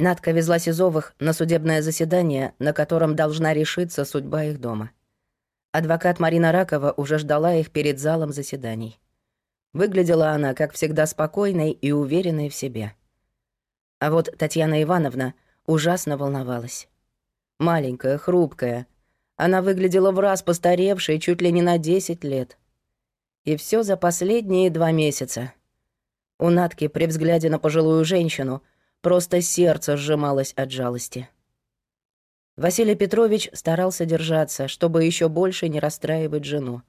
Надка везла Сизовых на судебное заседание, на котором должна решиться судьба их дома. Адвокат Марина Ракова уже ждала их перед залом заседаний. Выглядела она, как всегда, спокойной и уверенной в себе. А вот Татьяна Ивановна ужасно волновалась. Маленькая, хрупкая. Она выглядела в раз постаревшей чуть ли не на 10 лет. И все за последние два месяца. У Натки при взгляде на пожилую женщину просто сердце сжималось от жалости. Василий Петрович старался держаться, чтобы еще больше не расстраивать жену.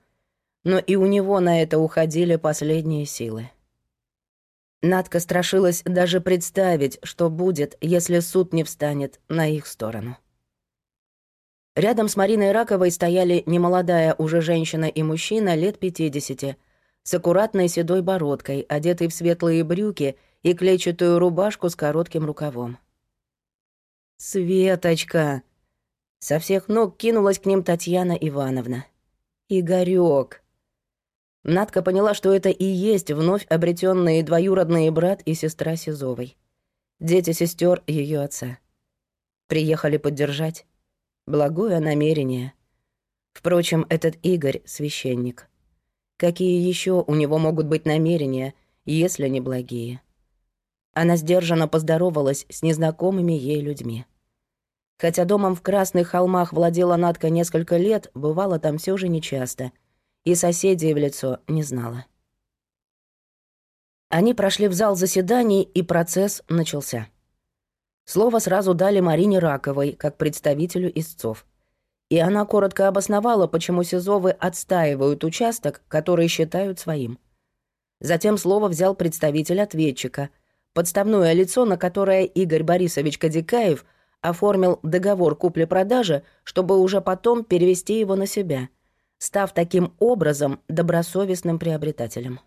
Но и у него на это уходили последние силы. Надка страшилась даже представить, что будет, если суд не встанет на их сторону. Рядом с Мариной Раковой стояли немолодая уже женщина и мужчина лет 50, с аккуратной седой бородкой, одетый в светлые брюки и клетчатую рубашку с коротким рукавом. «Светочка!» Со всех ног кинулась к ним Татьяна Ивановна. «Игорёк!» Надка поняла, что это и есть вновь обретенные двоюродные брат и сестра Сизовой. Дети сестер ее отца. Приехали поддержать. Благое намерение. Впрочем, этот Игорь — священник. Какие еще у него могут быть намерения, если не благие? Она сдержанно поздоровалась с незнакомыми ей людьми. Хотя домом в Красных холмах владела Надка несколько лет, бывала там все же нечасто, и соседей в лицо не знала. Они прошли в зал заседаний, и процесс начался. Слово сразу дали Марине Раковой, как представителю истцов. И она коротко обосновала, почему Сизовы отстаивают участок, который считают своим. Затем слово взял представитель ответчика, подставное лицо, на которое Игорь Борисович Кадикаев оформил договор купли-продажи, чтобы уже потом перевести его на себя, став таким образом добросовестным приобретателем.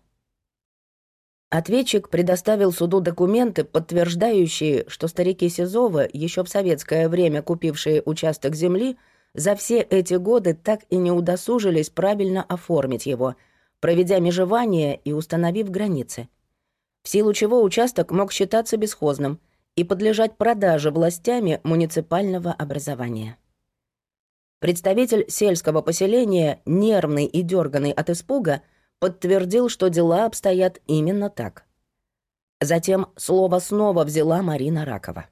Ответчик предоставил суду документы, подтверждающие, что старики Сизова, еще в советское время купившие участок земли, за все эти годы так и не удосужились правильно оформить его, проведя межевание и установив границы. В силу чего участок мог считаться бесхозным и подлежать продаже властями муниципального образования. Представитель сельского поселения, нервный и дерганный от испуга, подтвердил, что дела обстоят именно так. Затем слово снова взяла Марина Ракова.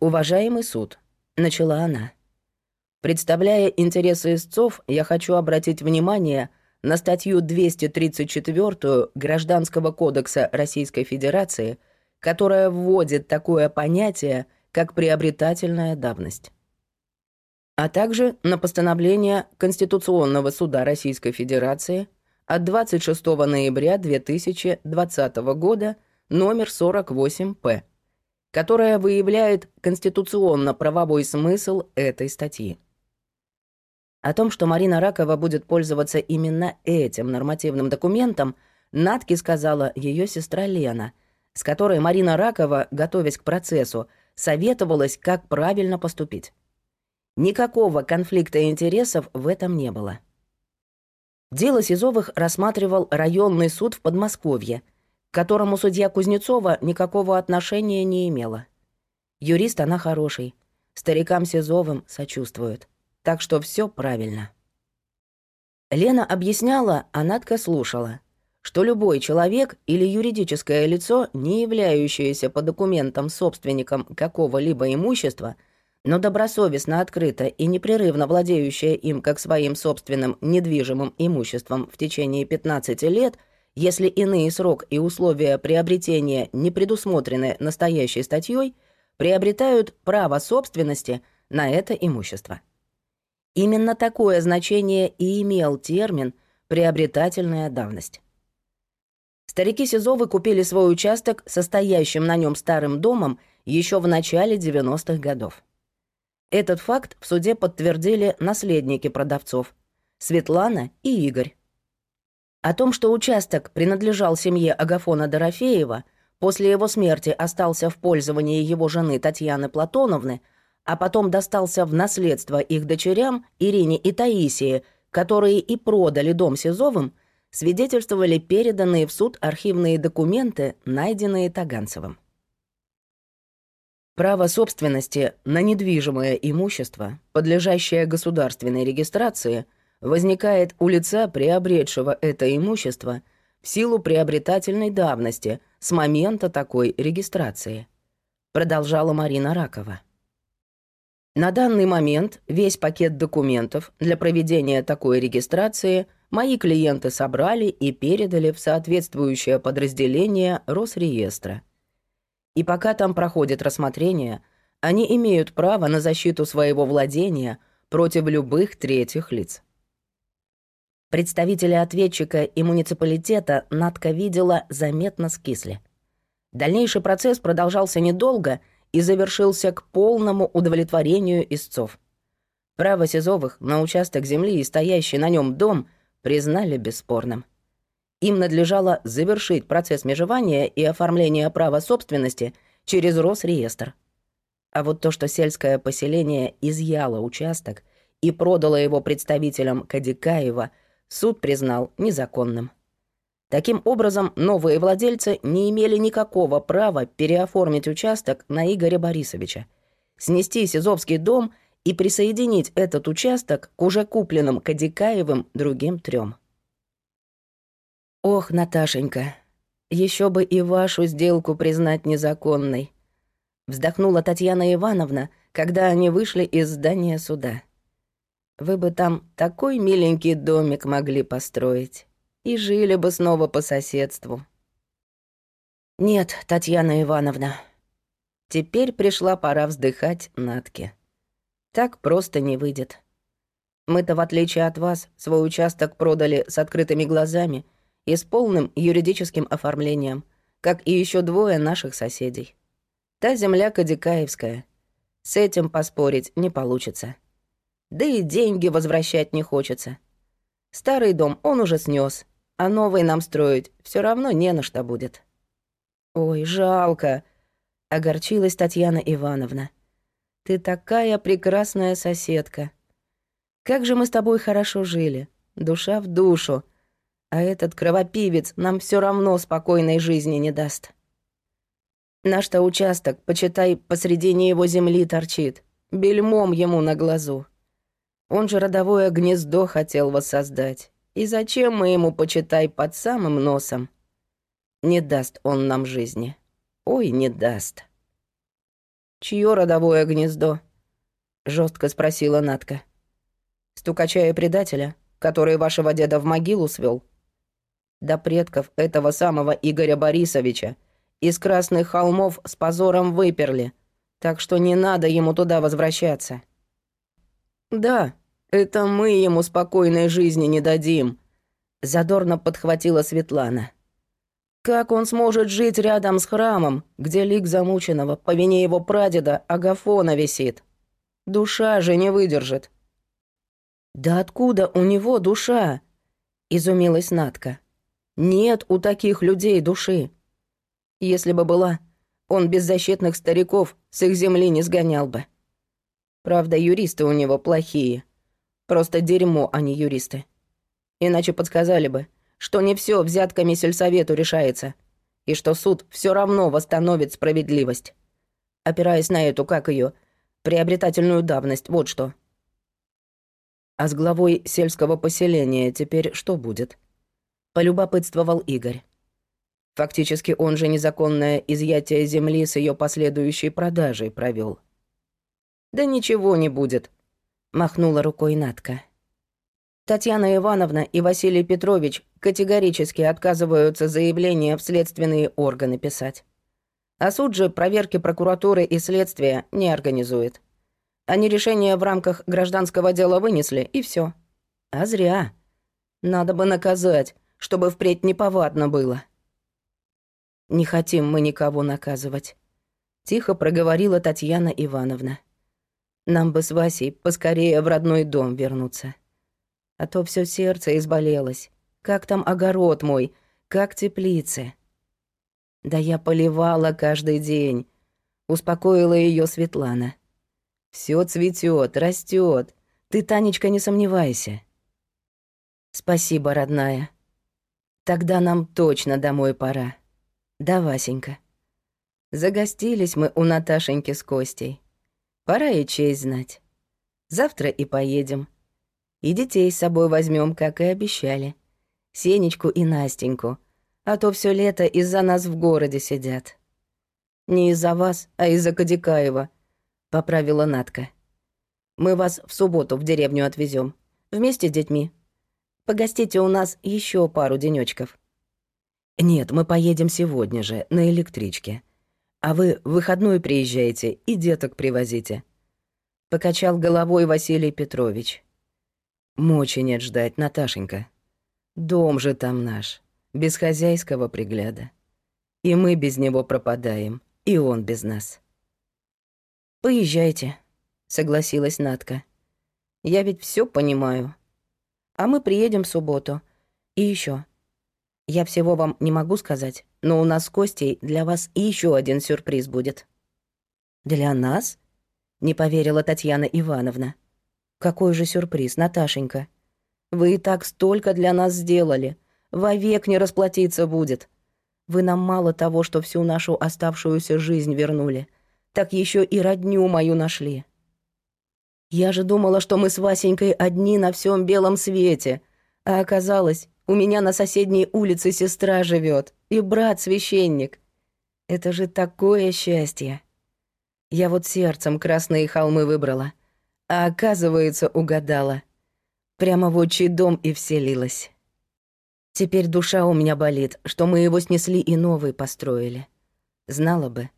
«Уважаемый суд», — начала она, — «представляя интересы истцов, я хочу обратить внимание на статью 234 Гражданского кодекса Российской Федерации, которая вводит такое понятие, как приобретательная давность а также на постановление Конституционного суда Российской Федерации от 26 ноября 2020 года номер 48-П, которая выявляет конституционно-правовой смысл этой статьи. О том, что Марина Ракова будет пользоваться именно этим нормативным документом, Натке сказала ее сестра Лена, с которой Марина Ракова, готовясь к процессу, советовалась, как правильно поступить. Никакого конфликта интересов в этом не было. Дело Сизовых рассматривал районный суд в Подмосковье, к которому судья Кузнецова никакого отношения не имела. Юрист она хороший, старикам Сизовым сочувствует, так что все правильно. Лена объясняла, а Надка слушала, что любой человек или юридическое лицо, не являющееся по документам собственником какого-либо имущества – но добросовестно, открыто и непрерывно владеющая им как своим собственным недвижимым имуществом в течение 15 лет, если иные срок и условия приобретения не предусмотрены настоящей статьей, приобретают право собственности на это имущество. Именно такое значение и имел термин «приобретательная давность». Старики Сизовы купили свой участок состоящим на нем старым домом еще в начале 90-х годов. Этот факт в суде подтвердили наследники продавцов – Светлана и Игорь. О том, что участок принадлежал семье Агафона Дорофеева, после его смерти остался в пользовании его жены Татьяны Платоновны, а потом достался в наследство их дочерям Ирине и Таисии, которые и продали дом Сизовым, свидетельствовали переданные в суд архивные документы, найденные Таганцевым. Право собственности на недвижимое имущество, подлежащее государственной регистрации, возникает у лица, приобретшего это имущество, в силу приобретательной давности с момента такой регистрации. Продолжала Марина Ракова. На данный момент весь пакет документов для проведения такой регистрации мои клиенты собрали и передали в соответствующее подразделение Росреестра. И пока там проходит рассмотрение, они имеют право на защиту своего владения против любых третьих лиц. Представители ответчика и муниципалитета Надка видела заметно скисли. Дальнейший процесс продолжался недолго — и завершился к полному удовлетворению истцов. Право Сизовых на участок земли и стоящий на нем дом признали бесспорным. Им надлежало завершить процесс межевания и оформления права собственности через Росреестр. А вот то, что сельское поселение изъяло участок и продало его представителям Кадикаева, суд признал незаконным. Таким образом, новые владельцы не имели никакого права переоформить участок на Игоря Борисовича, снести Сизовский дом и присоединить этот участок к уже купленным Кадикаевым другим трем. «Ох, Наташенька, еще бы и вашу сделку признать незаконной», вздохнула Татьяна Ивановна, когда они вышли из здания суда. «Вы бы там такой миленький домик могли построить» и жили бы снова по соседству. Нет, Татьяна Ивановна, теперь пришла пора вздыхать Натке. Так просто не выйдет. Мы-то, в отличие от вас, свой участок продали с открытыми глазами и с полным юридическим оформлением, как и еще двое наших соседей. Та земля Кадикаевская. С этим поспорить не получится. Да и деньги возвращать не хочется. Старый дом он уже снес, а новый нам строить все равно не на что будет. Ой, жалко, огорчилась Татьяна Ивановна. Ты такая прекрасная соседка. Как же мы с тобой хорошо жили, душа в душу. А этот кровопивец нам все равно спокойной жизни не даст. Наш-то участок, почитай, посредине его земли торчит, бельмом ему на глазу. Он же родовое гнездо хотел воссоздать. И зачем мы ему, почитай, под самым носом? Не даст он нам жизни. Ой, не даст. Чье родовое гнездо? Жестко спросила Натка. Стукача и предателя, который вашего деда в могилу свел. До предков этого самого Игоря Борисовича из Красных холмов с позором выперли, так что не надо ему туда возвращаться. Да, это мы ему спокойной жизни не дадим», — задорно подхватила Светлана. «Как он сможет жить рядом с храмом, где лик замученного по вине его прадеда Агафона висит? Душа же не выдержит». «Да откуда у него душа?» — изумилась Натка. «Нет у таких людей души. Если бы была, он беззащитных стариков с их земли не сгонял бы. Правда, юристы у него плохие». Просто дерьмо, а не юристы. Иначе подсказали бы, что не все взятками сельсовету решается, и что суд все равно восстановит справедливость. Опираясь на эту, как ее, приобретательную давность, вот что. А с главой сельского поселения теперь что будет? Полюбопытствовал Игорь. Фактически он же незаконное изъятие земли с ее последующей продажей провел. Да ничего не будет, махнула рукой Натка. Татьяна Ивановна и Василий Петрович категорически отказываются заявление в следственные органы писать. А суд же проверки прокуратуры и следствия не организует. Они решение в рамках гражданского дела вынесли, и все. А зря. Надо бы наказать, чтобы впредь неповадно было. «Не хотим мы никого наказывать», — тихо проговорила Татьяна Ивановна. Нам бы с Васей поскорее в родной дом вернуться. А то все сердце изболелось. Как там огород мой, как теплицы. Да я поливала каждый день. Успокоила ее Светлана. Все цветет, растет. Ты, Танечка, не сомневайся. Спасибо, родная. Тогда нам точно домой пора. Да, Васенька. Загостились мы у Наташеньки с Костей. Пора и честь знать. Завтра и поедем. И детей с собой возьмем, как и обещали. Сенечку и Настеньку. А то все лето из-за нас в городе сидят. Не из-за вас, а из-за Кадикаева, поправила Натка. Мы вас в субботу в деревню отвезем Вместе с детьми. Погостите у нас еще пару денечков. Нет, мы поедем сегодня же, на электричке. А вы в выходной приезжаете и деток привозите. Покачал головой Василий Петрович. Мочи нет ждать, Наташенька. Дом же там наш, без хозяйского пригляда. И мы без него пропадаем, и он без нас. «Поезжайте», — согласилась Натка. «Я ведь все понимаю. А мы приедем в субботу. И еще. Я всего вам не могу сказать, но у нас с Костей для вас еще один сюрприз будет». «Для нас?» не поверила Татьяна Ивановна. Какой же сюрприз, Наташенька. Вы и так столько для нас сделали. Вовек не расплатиться будет. Вы нам мало того, что всю нашу оставшуюся жизнь вернули, так еще и родню мою нашли. Я же думала, что мы с Васенькой одни на всем белом свете, а оказалось, у меня на соседней улице сестра живет и брат-священник. Это же такое счастье. Я вот сердцем красные холмы выбрала, а оказывается, угадала. Прямо в отчий дом и вселилась. Теперь душа у меня болит, что мы его снесли и новый построили. Знала бы,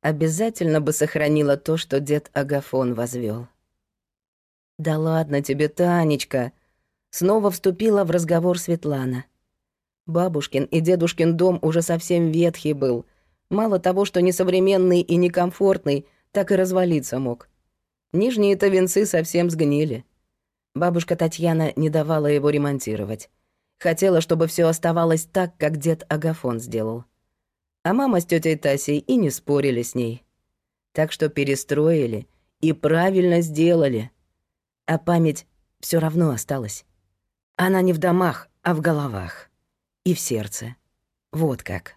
обязательно бы сохранила то, что дед Агафон возвел. «Да ладно тебе, Танечка!» Снова вступила в разговор Светлана. Бабушкин и дедушкин дом уже совсем ветхий был. Мало того, что несовременный и некомфортный, так и развалиться мог. Нижние-то венцы совсем сгнили. Бабушка Татьяна не давала его ремонтировать. Хотела, чтобы все оставалось так, как дед Агафон сделал. А мама с тетей Тасей и не спорили с ней. Так что перестроили и правильно сделали. А память все равно осталась. Она не в домах, а в головах. И в сердце. Вот как.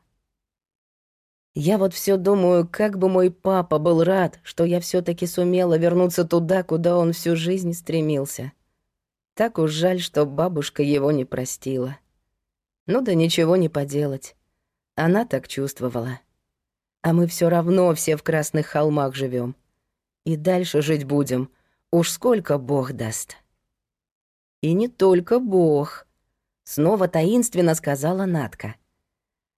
Я вот все думаю, как бы мой папа был рад, что я все таки сумела вернуться туда, куда он всю жизнь стремился. Так уж жаль, что бабушка его не простила. Ну да ничего не поделать. Она так чувствовала. А мы все равно все в Красных холмах живем. И дальше жить будем. Уж сколько Бог даст. И не только Бог. Снова таинственно сказала Натка. —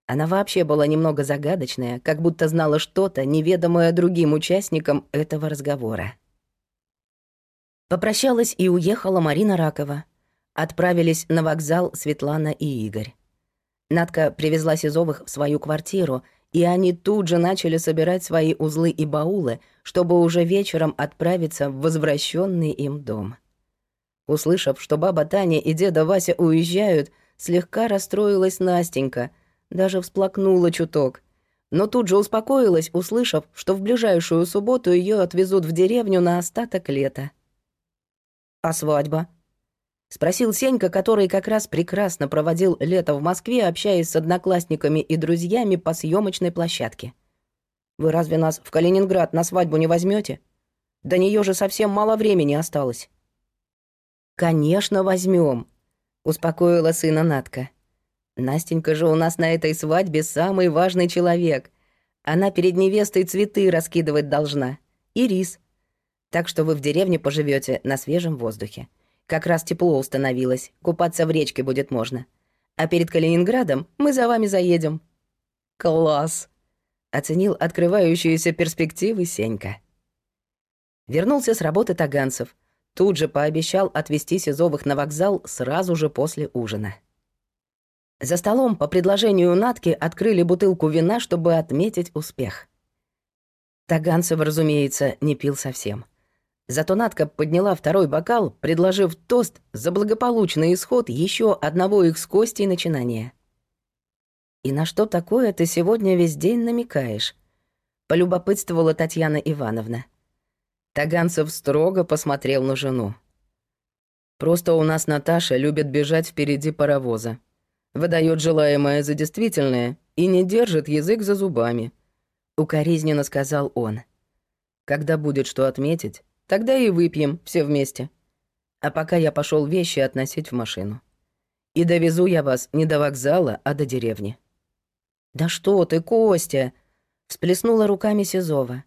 она вообще была немного загадочная, как будто знала что-то, неведомое другим участникам этого разговора. Попрощалась и уехала Марина Ракова. Отправились на вокзал Светлана и Игорь. Надка привезла Сизовых в свою квартиру, и они тут же начали собирать свои узлы и баулы, чтобы уже вечером отправиться в возвращенный им дом. Услышав, что баба Таня и деда Вася уезжают, слегка расстроилась Настенька — даже всплакнула чуток. Но тут же успокоилась, услышав, что в ближайшую субботу ее отвезут в деревню на остаток лета. «А свадьба?» — спросил Сенька, который как раз прекрасно проводил лето в Москве, общаясь с одноклассниками и друзьями по съемочной площадке. «Вы разве нас в Калининград на свадьбу не возьмете? До нее же совсем мало времени осталось». «Конечно, возьмем, успокоила сына Натка. Настенька же у нас на этой свадьбе самый важный человек. Она перед невестой цветы раскидывать должна. И рис. Так что вы в деревне поживете на свежем воздухе. Как раз тепло установилось, купаться в речке будет можно. А перед Калининградом мы за вами заедем». «Класс!» — оценил открывающиеся перспективы Сенька. Вернулся с работы Таганцев. Тут же пообещал отвезти Сизовых на вокзал сразу же после ужина. За столом по предложению Натки открыли бутылку вина, чтобы отметить успех. Таганцев, разумеется, не пил совсем. Зато Натка подняла второй бокал, предложив тост за благополучный исход еще одного их с Костей начинания. «И на что такое ты сегодня весь день намекаешь?» — полюбопытствовала Татьяна Ивановна. Таганцев строго посмотрел на жену. «Просто у нас Наташа любит бежать впереди паровоза», выдает желаемое за действительное и не держит язык за зубами. Укоризненно сказал он. Когда будет что отметить, тогда и выпьем все вместе. А пока я пошел вещи относить в машину. И довезу я вас не до вокзала, а до деревни. «Да что ты, Костя!» — всплеснула руками Сизова.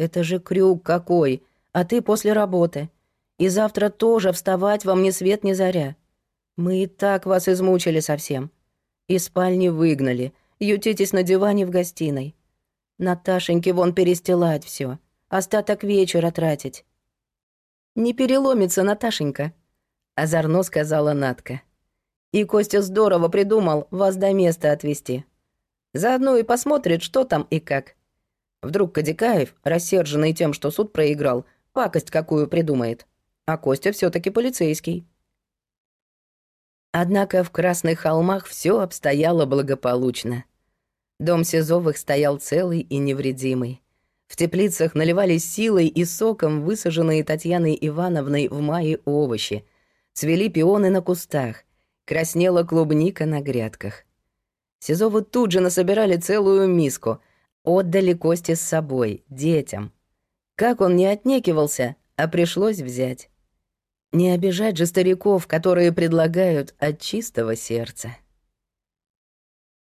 «Это же крюк какой, а ты после работы. И завтра тоже вставать вам ни свет ни заря. Мы и так вас измучили совсем. Из спальни выгнали, ютитесь на диване в гостиной. Наташеньке вон перестилать все, остаток вечера тратить». «Не переломится, Наташенька», — озорно сказала Натка. «И Костя здорово придумал вас до места отвезти. Заодно и посмотрит, что там и как. Вдруг Кадикаев, рассерженный тем, что суд проиграл, пакость какую придумает. А Костя все таки полицейский». Однако в Красных холмах все обстояло благополучно. Дом Сизовых стоял целый и невредимый. В теплицах наливались силой и соком высаженные Татьяной Ивановной в мае овощи. Цвели пионы на кустах, краснела клубника на грядках. Сизовы тут же насобирали целую миску, отдали кости с собой, детям. Как он не отнекивался, а пришлось взять. Не обижать же стариков, которые предлагают от чистого сердца.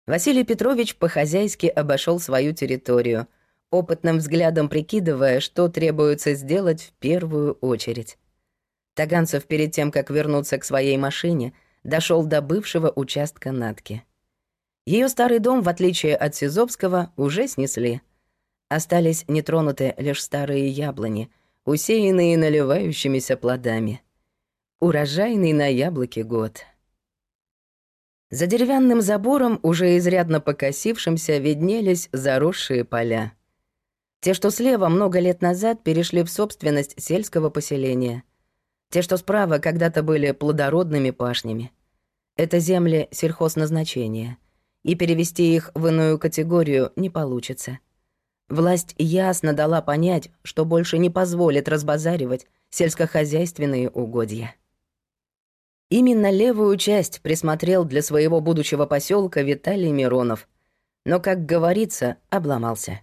Василий Петрович по-хозяйски обошел свою территорию, опытным взглядом прикидывая, что требуется сделать в первую очередь. Таганцев перед тем, как вернуться к своей машине, дошел до бывшего участка Натки. Ее старый дом, в отличие от Сизовского, уже снесли. Остались нетронуты лишь старые яблони, усеянные наливающимися плодами — Урожайный на яблоке год. За деревянным забором, уже изрядно покосившимся, виднелись заросшие поля. Те, что слева много лет назад перешли в собственность сельского поселения. Те, что справа когда-то были плодородными пашнями. Это земли сельхозназначения, и перевести их в иную категорию не получится. Власть ясно дала понять, что больше не позволит разбазаривать сельскохозяйственные угодья. Именно левую часть присмотрел для своего будущего поселка Виталий Миронов, но, как говорится, обломался.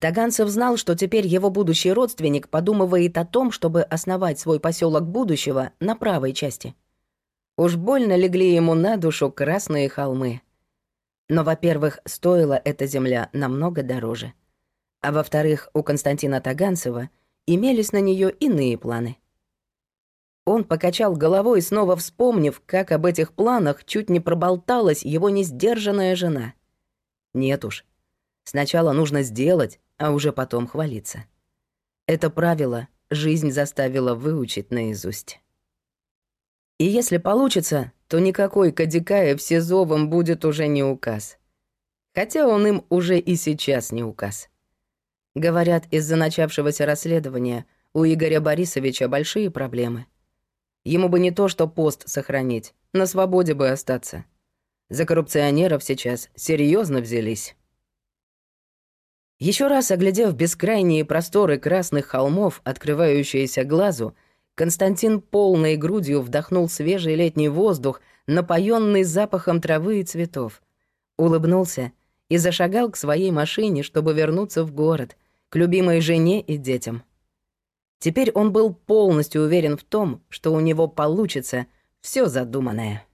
Таганцев знал, что теперь его будущий родственник подумывает о том, чтобы основать свой поселок будущего на правой части. Уж больно легли ему на душу красные холмы. Но, во-первых, стоила эта земля намного дороже. А во-вторых, у Константина Таганцева имелись на нее иные планы — он покачал головой, снова вспомнив, как об этих планах чуть не проболталась его несдержанная жена. Нет уж. Сначала нужно сделать, а уже потом хвалиться. Это правило жизнь заставила выучить наизусть. И если получится, то никакой Кадикаев Сизовым будет уже не указ. Хотя он им уже и сейчас не указ. Говорят, из-за начавшегося расследования у Игоря Борисовича большие проблемы — Ему бы не то что пост сохранить, на свободе бы остаться. За коррупционеров сейчас серьезно взялись. Еще раз оглядев бескрайние просторы красных холмов, открывающиеся глазу, Константин полной грудью вдохнул свежий летний воздух, напоенный запахом травы и цветов. Улыбнулся и зашагал к своей машине, чтобы вернуться в город, к любимой жене и детям. Теперь он был полностью уверен в том, что у него получится все задуманное.